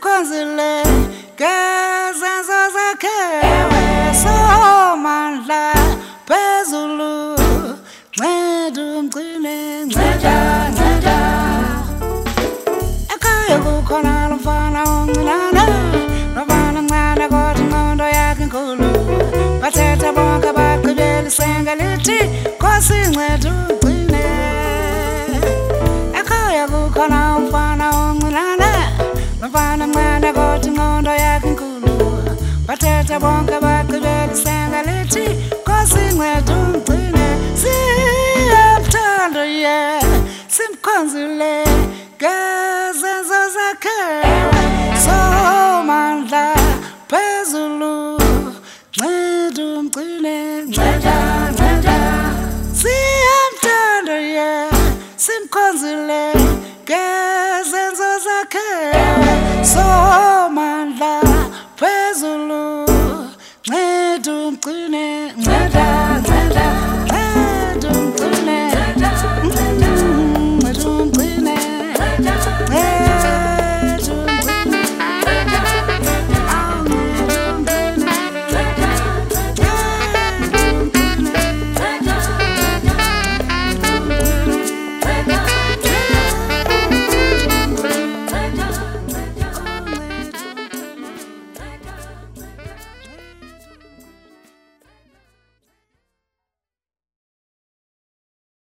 simkhonzile ngezenzo zakhe somandla phezulu nceda umgcine nceda nceda bathetha bonke bagqibela isenga lithi nkosi nceda umgcine siyamthanda ye simkhonzile ngezenzo zakhe somandla phezulu nceda umgcine nceda nceda. Siyamthanda ye simkhonzile ngezenzo zakhe do, do, do, do,